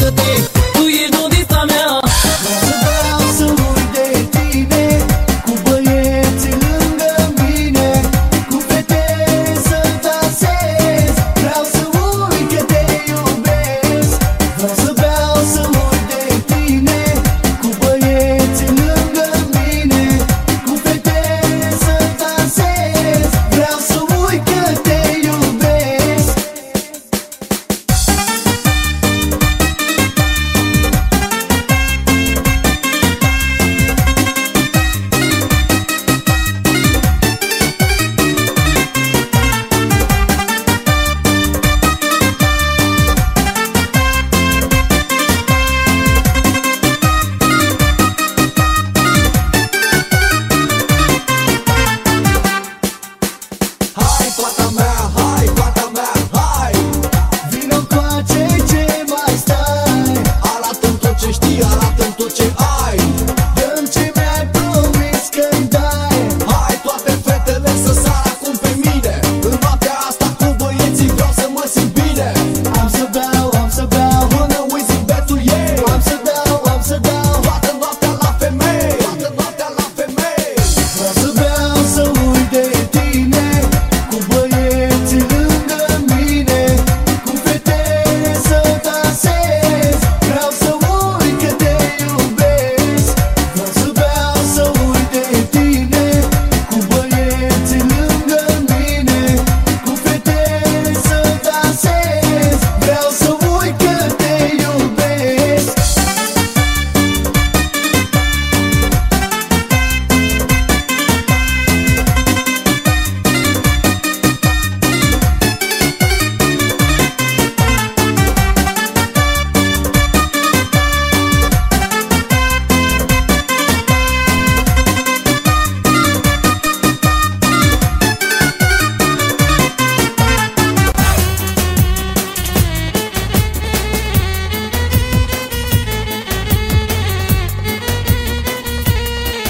joacă-te Tu